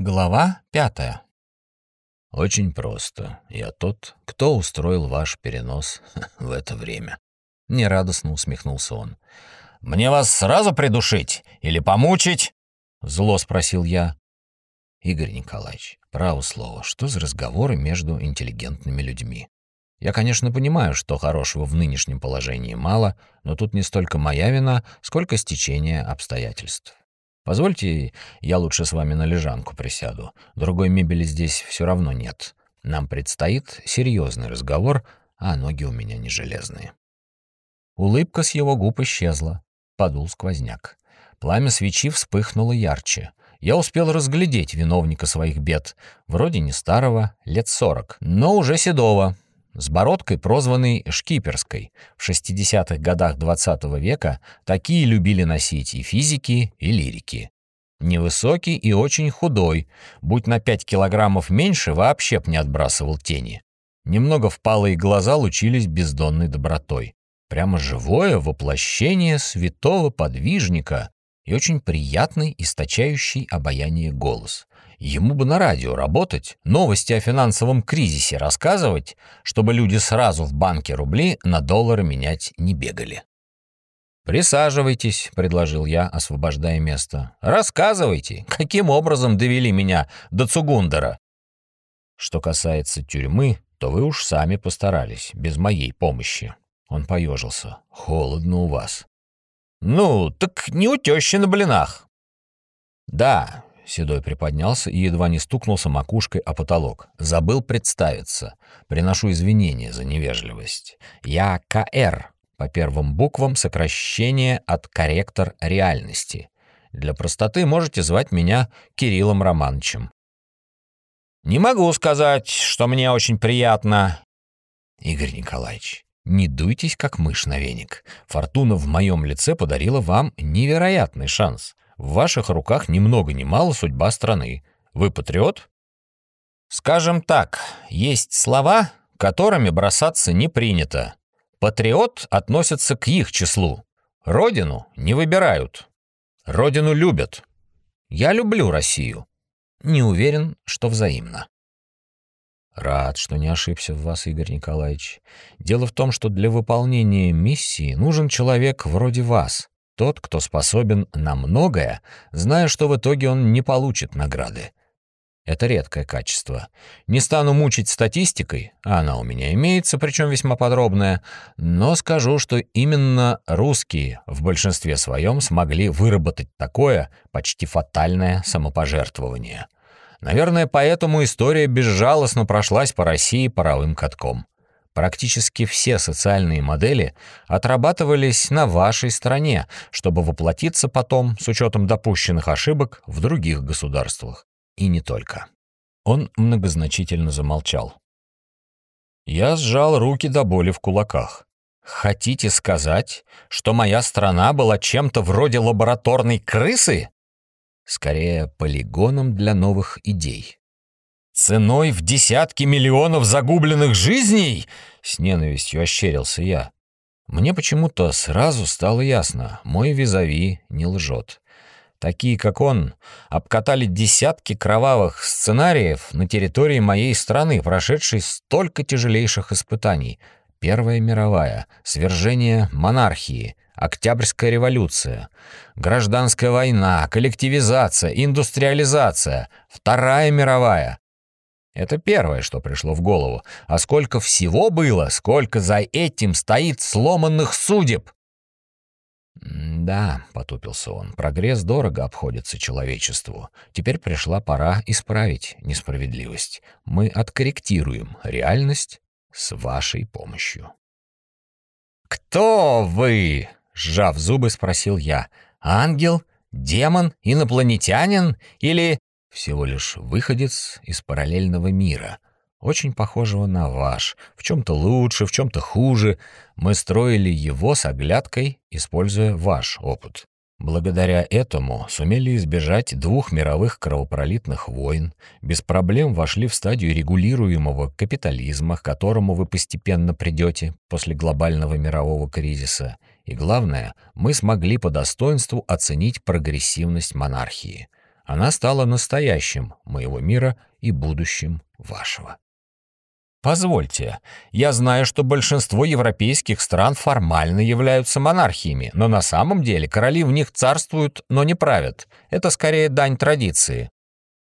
Глава пятая. Очень просто. Я тот, кто устроил ваш перенос в это время. Нерадостно усмехнулся он. Мне вас сразу придушить или помучить? Зло спросил я. Игорь Николаевич, право слово, что за разговоры между интеллигентными людьми? Я, конечно, понимаю, что хорошего в нынешнем положении мало, но тут не столько моя вина, сколько стечение обстоятельств. Позвольте, я лучше с вами на лежанку присяду. Другой мебели здесь все равно нет. Нам предстоит серьезный разговор, а ноги у меня не железные. Улыбка с его губ исчезла. Подул сквозняк. Пламя свечи вспыхнуло ярче. Я успел разглядеть виновника своих бед. Вроде не старого, лет сорок, но уже седого, с бородкой, прозванной «шкиперской». В 60-х годах XX -го века такие любили носить и физики, и лирики. Невысокий и очень худой, будь на 5 килограммов меньше, вообще б не отбрасывал тени. Немного впалые глаза лучились бездонной добротой. Прямо живое воплощение святого подвижника и очень приятный, источающий обаяние голос. Ему бы на радио работать, новости о финансовом кризисе рассказывать, чтобы люди сразу в банке рубли на доллары менять не бегали. «Присаживайтесь», — предложил я, освобождая место. «Рассказывайте, каким образом довели меня до Цугундера?» «Что касается тюрьмы, то вы уж сами постарались, без моей помощи». Он поежился. «Холодно у вас». «Ну, так не у тещи на блинах». «Да, Седой приподнялся и едва не стукнулся макушкой о потолок. Забыл представиться. Приношу извинения за невежливость. Я КР. По первым буквам сокращение от корректор реальности. Для простоты можете звать меня Кириллом Романовичем. Не могу сказать, что мне очень приятно. Игорь Николаевич, не дуйтесь, как мышь на веник. Фортуна в моем лице подарила вам невероятный шанс. В ваших руках ни много ни мало судьба страны. Вы патриот? Скажем так, есть слова, которыми бросаться не принято. Патриот относится к их числу. Родину не выбирают. Родину любят. Я люблю Россию. Не уверен, что взаимно. Рад, что не ошибся в вас, Игорь Николаевич. Дело в том, что для выполнения миссии нужен человек вроде вас. Тот, кто способен на многое, зная, что в итоге он не получит награды. Это редкое качество. Не стану мучить статистикой, а она у меня имеется, причем весьма подробная, но скажу, что именно русские в большинстве своем смогли выработать такое почти фатальное самопожертвование. Наверное, поэтому история безжалостно прошлась по России паровым катком. Практически все социальные модели отрабатывались на вашей стране, чтобы воплотиться потом, с учетом допущенных ошибок, в других государствах. И не только. Он многозначительно замолчал. Я сжал руки до боли в кулаках. Хотите сказать, что моя страна была чем-то вроде лабораторной крысы? Скорее, полигоном для новых идей. «Ценой в десятки миллионов загубленных жизней?» — с ненавистью ощерился я. Мне почему-то сразу стало ясно, мой визави не лжет. Такие, как он, обкатали десятки кровавых сценариев на территории моей страны, прошедшей столько тяжелейших испытаний. Первая мировая, свержение монархии, Октябрьская революция, гражданская война, коллективизация, индустриализация, Вторая мировая, это первое, что пришло в голову. А сколько всего было, сколько за этим стоит сломанных судеб! «Да», — потупился он, — «прогресс дорого обходится человечеству. Теперь пришла пора исправить несправедливость. Мы откорректируем реальность с вашей помощью». «Кто вы?» — сжав зубы, спросил я. «Ангел? Демон? Инопланетянин? Или всего лишь выходец из параллельного мира, очень похожего на ваш, в чем-то лучше, в чем-то хуже. Мы строили его с оглядкой, используя ваш опыт. Благодаря этому сумели избежать двух мировых кровопролитных войн, без проблем вошли в стадию регулируемого капитализма, к которому вы постепенно придете после глобального мирового кризиса. И главное, мы смогли по достоинству оценить прогрессивность монархии – Она стала настоящим моего мира и будущим вашего. Позвольте, я знаю, что большинство европейских стран формально являются монархиями, но на самом деле короли в них царствуют, но не правят. Это скорее дань традиции.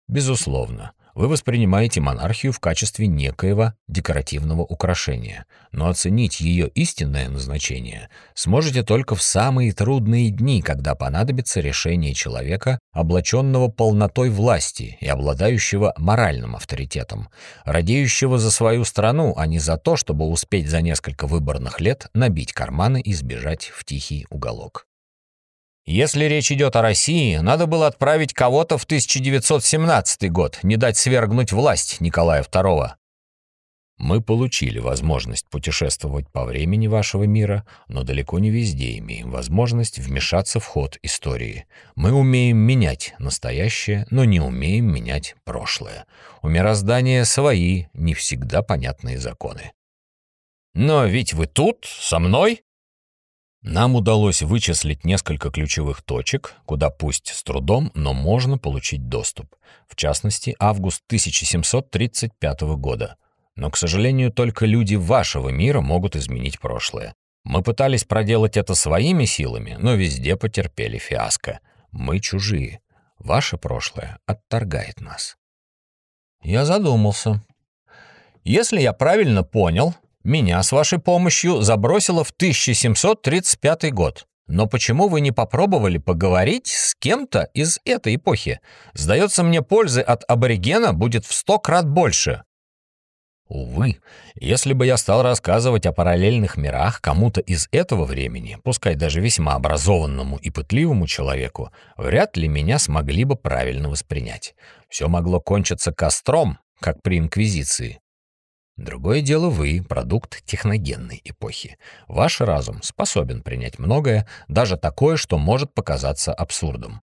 Безусловно. Вы воспринимаете монархию в качестве некоего декоративного украшения, но оценить ее истинное назначение сможете только в самые трудные дни, когда понадобится решение человека, облаченного полнотой власти и обладающего моральным авторитетом, радеющего за свою страну, а не за то, чтобы успеть за несколько выборных лет набить карманы и сбежать в тихий уголок. Если речь идет о России, надо было отправить кого-то в 1917 год, не дать свергнуть власть Николая II. Мы получили возможность путешествовать по времени вашего мира, но далеко не везде имеем возможность вмешаться в ход истории. Мы умеем менять настоящее, но не умеем менять прошлое. У мироздания свои, не всегда понятные законы. «Но ведь вы тут, со мной?» Нам удалось вычислить несколько ключевых точек, куда пусть с трудом, но можно получить доступ. В частности, август 1735 года. Но, к сожалению, только люди вашего мира могут изменить прошлое. Мы пытались проделать это своими силами, но везде потерпели фиаско. Мы чужие. Ваше прошлое отторгает нас. Я задумался. Если я правильно понял, меня с вашей помощью забросило в 1735 год. Но почему вы не попробовали поговорить с кем-то из этой эпохи? Сдается мне, пользы от аборигена будет в сто крат больше. Увы, если бы я стал рассказывать о параллельных мирах кому-то из этого времени, пускай даже весьма образованному и пытливому человеку, вряд ли меня смогли бы правильно воспринять. Все могло кончиться костром, как при Инквизиции. Другое дело вы, продукт техногенной эпохи. Ваш разум способен принять многое, даже такое, что может показаться абсурдом.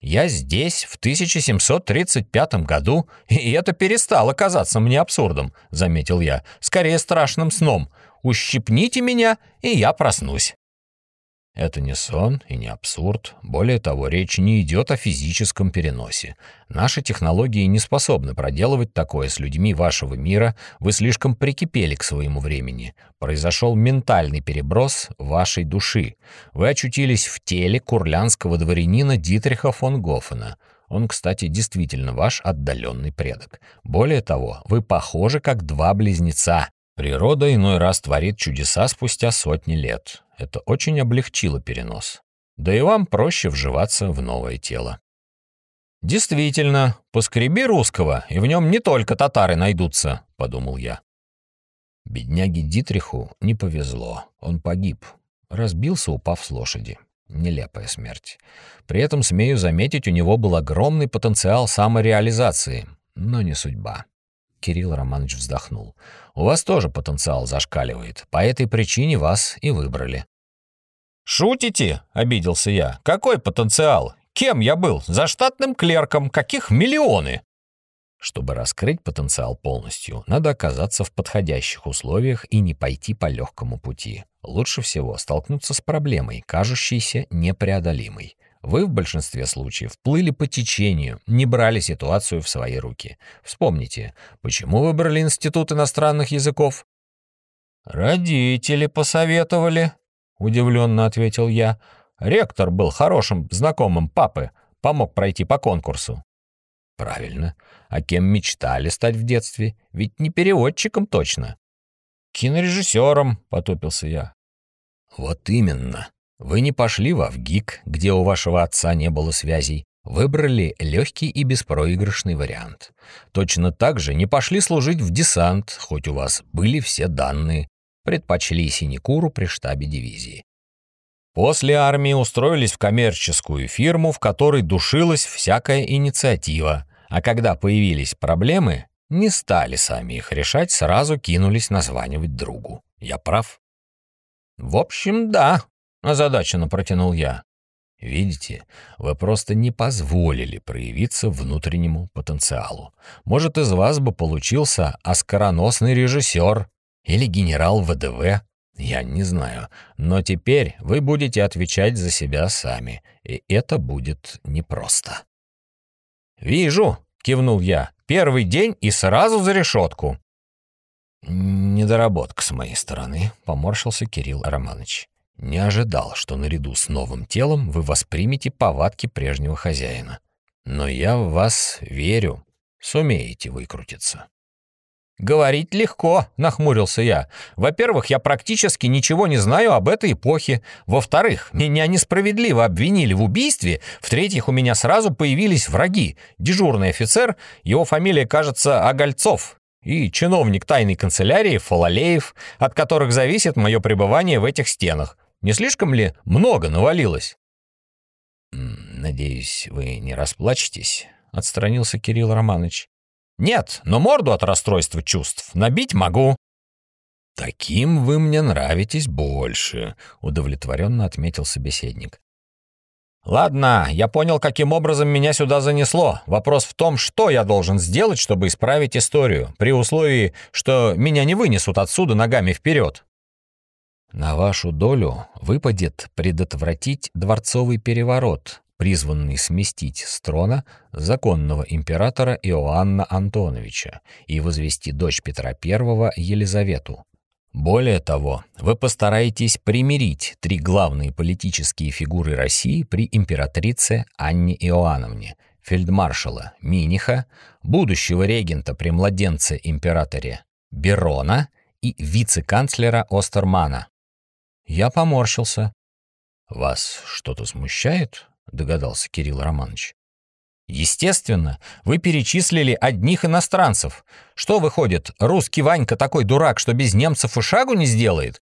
Я здесь в 1735 году, и это перестало казаться мне абсурдом, заметил я, скорее страшным сном. Ущипните меня, и я проснусь. Это не сон и не абсурд. Более того, речь не идет о физическом переносе. Наши технологии не способны проделывать такое с людьми вашего мира. Вы слишком прикипели к своему времени. Произошел ментальный переброс вашей души. Вы очутились в теле курлянского дворянина Дитриха фон Гофена. Он, кстати, действительно ваш отдаленный предок. Более того, вы похожи как два близнеца. Природа иной раз творит чудеса спустя сотни лет. Это очень облегчило перенос. Да и вам проще вживаться в новое тело. «Действительно, поскреби русского, и в нем не только татары найдутся», — подумал я. Бедняге Дитриху не повезло. Он погиб. Разбился, упав с лошади. Нелепая смерть. При этом, смею заметить, у него был огромный потенциал самореализации, но не судьба. Кирилл Романович вздохнул. «У вас тоже потенциал зашкаливает. По этой причине вас и выбрали». «Шутите?» — обиделся я. «Какой потенциал? Кем я был? Заштатным клерком? Каких миллионы?» Чтобы раскрыть потенциал полностью, надо оказаться в подходящих условиях и не пойти по легкому пути. Лучше всего столкнуться с проблемой, кажущейся непреодолимой. Вы в большинстве случаев плыли по течению, не брали ситуацию в свои руки. Вспомните, почему выбрали Институт иностранных языков? «Родители посоветовали», — удивленно ответил я. «Ректор был хорошим знакомым папы, помог пройти по конкурсу». «Правильно. А кем мечтали стать в детстве? Ведь не переводчиком точно». «Кинорежиссером», — потупился я. «Вот именно. Вы не пошли в Авгик, где у вашего отца не было связей. Выбрали легкий и беспроигрышный вариант. Точно так же не пошли служить в десант, хоть у вас были все данные. Предпочли синекуру при штабе дивизии. После армии устроились в коммерческую фирму, в которой душилась всякая инициатива, а когда появились проблемы, не стали сами их решать, сразу кинулись названивать другу. Я прав? В общем, да, озадаченно протянул я. Видите, вы просто не позволили проявиться внутреннему потенциалу. Может, из вас бы получился оскароносный режиссер или генерал ВДВ, я не знаю. Но теперь вы будете отвечать за себя сами, и это будет непросто. «Вижу», — кивнул я. «Первый день и сразу за решетку». «Недоработка с моей стороны», — поморщился Кирилл Романович. «Не ожидал, что наряду с новым телом вы воспримете повадки прежнего хозяина. Но я в вас верю. Сумеете выкрутиться». «Говорить легко», — нахмурился я. «Во-первых, я практически ничего не знаю об этой эпохе. Во-вторых, меня несправедливо обвинили в убийстве. В-третьих, у меня сразу появились враги. Дежурный офицер, его фамилия, кажется, Огольцов, и чиновник тайной канцелярии Фалалеев, от которых зависит мое пребывание в этих стенах. Не слишком ли много навалилось?» «Надеюсь, вы не расплачетесь?» — отстранился Кирилл Романович. Нет, но морду от расстройства чувств набить могу. Таким вы мне нравитесь больше, удовлетворенно отметил собеседник. Ладно, я понял, каким образом меня сюда занесло. Вопрос в том, что я должен сделать, чтобы исправить историю, при условии, что меня не вынесут отсюда ногами вперед. На вашу долю выпадет предотвратить дворцовый переворот, призванный сместить с трона законного императора Иоанна Антоновича и возвести дочь Петра I Елизавету. Более того, вы постараетесь примирить три главные политические фигуры России при императрице Анне Иоанновне, фельдмаршала Миниха, будущего регента при младенце-императоре Берона и вице-канцлера Остермана. Я поморщился. «Вас что-то смущает?» — догадался Кирилл Романович. Естественно, вы перечислили одних иностранцев. Что выходит, русский Ванька такой дурак, что без немцев и шагу не сделает?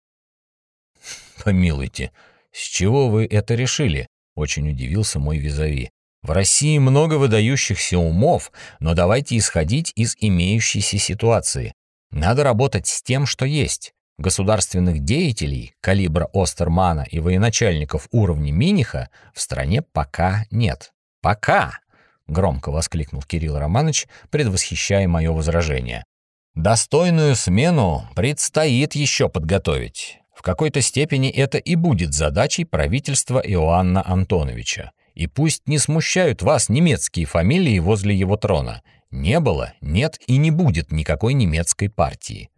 Помилуйте, с чего вы это решили? Очень удивился мой визави. В России много выдающихся умов, но давайте исходить из имеющейся ситуации. Надо работать с тем, что есть. Государственных деятелей калибра Остермана и военачальников уровня Миниха в стране пока нет. Пока! Громко воскликнул Кирилл Романович, предвосхищая мое возражение. Достойную смену предстоит еще подготовить. В какой-то степени это и будет задачей правительства Иоанна Антоновича. И пусть не смущают вас немецкие фамилии возле его трона. Не было, нет и не будет никакой немецкой партии.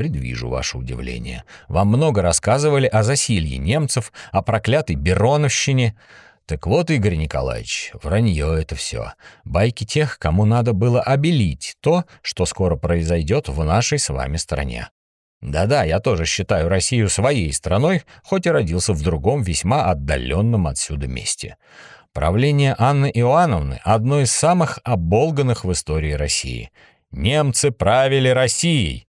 Предвижу ваше удивление. Вам много рассказывали о засилье немцев, о проклятой Бероновщине. Так вот, Игорь Николаевич, вранье это все. Байки тех, кому надо было обелить то, что скоро произойдет в нашей с вами стране. Да-да, я тоже считаю Россию своей страной, хоть и родился в другом, весьма отдаленном отсюда месте. Правление Анны Иоанновны – одно из самых оболганных в истории России. Немцы правили Россией,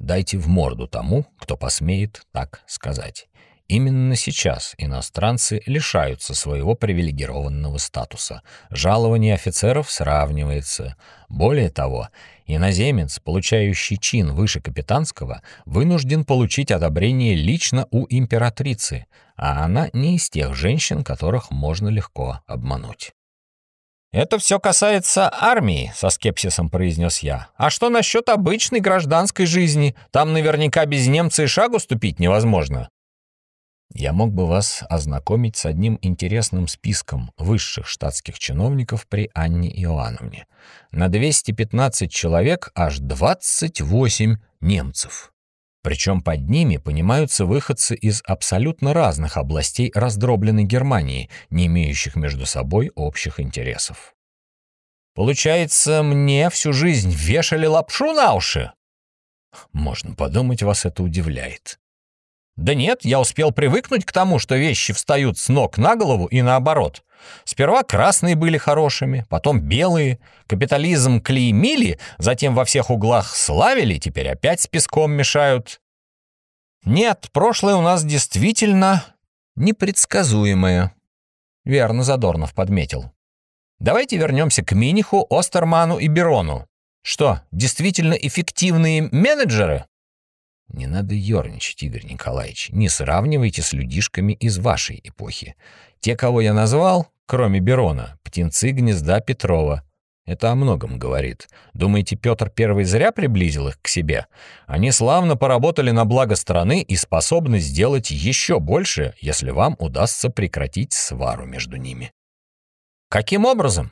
Дайте в морду тому, кто посмеет так сказать. Именно сейчас иностранцы лишаются своего привилегированного статуса. Жалование офицеров сравнивается. Более того, иноземец, получающий чин выше капитанского, вынужден получить одобрение лично у императрицы, а она не из тех женщин, которых можно легко обмануть. «Это все касается армии», — со скепсисом произнес я. «А что насчет обычной гражданской жизни? Там наверняка без немца и шагу ступить невозможно». Я мог бы вас ознакомить с одним интересным списком высших штатских чиновников при Анне Иоанновне. На 215 человек аж 28 немцев. Причем под ними понимаются выходцы из абсолютно разных областей раздробленной Германии, не имеющих между собой общих интересов. «Получается, мне всю жизнь вешали лапшу на уши?» «Можно подумать, вас это удивляет. Да нет, я успел привыкнуть к тому, что вещи встают с ног на голову и наоборот. Сперва красные были хорошими, потом белые. Капитализм клеймили, затем во всех углах славили, теперь опять с песком мешают. Нет, прошлое у нас действительно непредсказуемое. Верно Задорнов подметил. Давайте вернемся к Миниху, Остерману и Берону. Что, действительно эффективные менеджеры? Не надо ерничать, Игорь Николаевич. Не сравнивайте с людишками из вашей эпохи. Те, кого я назвал, кроме Берона, птенцы гнезда Петрова. Это о многом говорит. Думаете, Петр I зря приблизил их к себе? Они славно поработали на благо страны и способны сделать еще больше, если вам удастся прекратить свару между ними. Каким образом?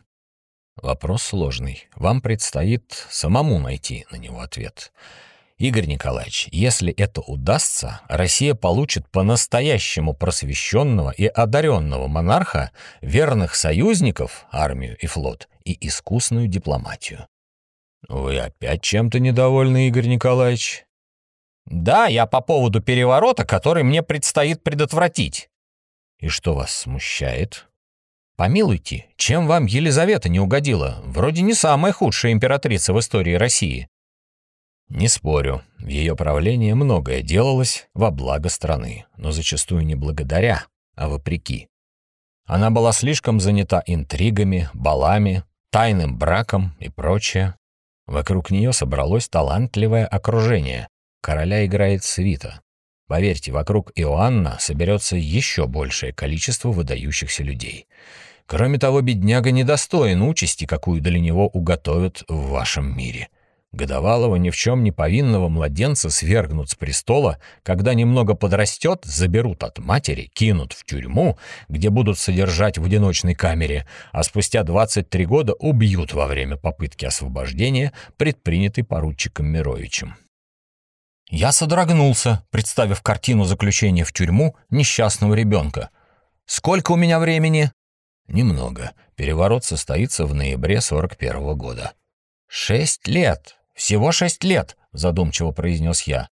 Вопрос сложный. Вам предстоит самому найти на него ответ. Игорь Николаевич, если это удастся, Россия получит по-настоящему просвещенного и одаренного монарха, верных союзников, армию и флот, и искусную дипломатию. Вы опять чем-то недовольны, Игорь Николаевич? Да, я по поводу переворота, который мне предстоит предотвратить. И что вас смущает? Помилуйте, чем вам Елизавета не угодила? Вроде не самая худшая императрица в истории России. Не спорю, в ее правлении многое делалось во благо страны, но зачастую не благодаря, а вопреки. Она была слишком занята интригами, балами, тайным браком и прочее. Вокруг нее собралось талантливое окружение. Короля играет свита. Поверьте, вокруг Иоанна соберется еще большее количество выдающихся людей. Кроме того, бедняга недостоин участи, какую для него уготовят в вашем мире. Годовалого ни в чем не повинного младенца свергнут с престола, когда немного подрастет, заберут от матери, кинут в тюрьму, где будут содержать в одиночной камере, а спустя 23 года убьют во время попытки освобождения, предпринятой поручиком Мировичем. Я содрогнулся, представив картину заключения в тюрьму несчастного ребенка. «Сколько у меня времени?» «Немного. Переворот состоится в ноябре 41 -го года». «Шесть лет. Всего шесть лет», — задумчиво произнес я.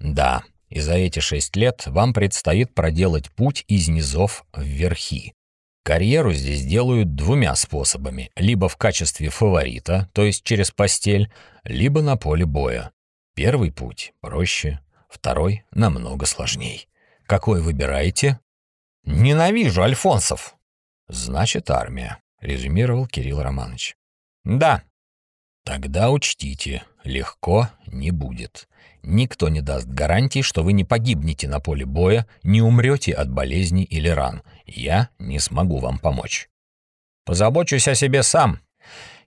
«Да, и за эти шесть лет вам предстоит проделать путь из низов в верхи. Карьеру здесь делают двумя способами. Либо в качестве фаворита, то есть через постель, либо на поле боя. Первый путь проще, второй намного сложней. Какой выбираете? Ненавижу альфонсов. Значит, армия, резюмировал Кирилл Романович. Да, Тогда учтите, легко не будет. Никто не даст гарантии, что вы не погибнете на поле боя, не умрете от болезни или ран. Я не смогу вам помочь. Позабочусь о себе сам.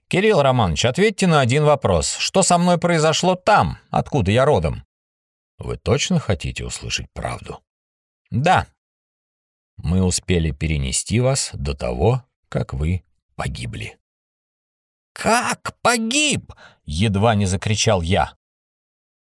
Кирилл Романович, ответьте на один вопрос. Что со мной произошло там, откуда я родом? Вы точно хотите услышать правду? Да. Мы успели перенести вас до того, как вы погибли. «Как погиб?» — едва не закричал я.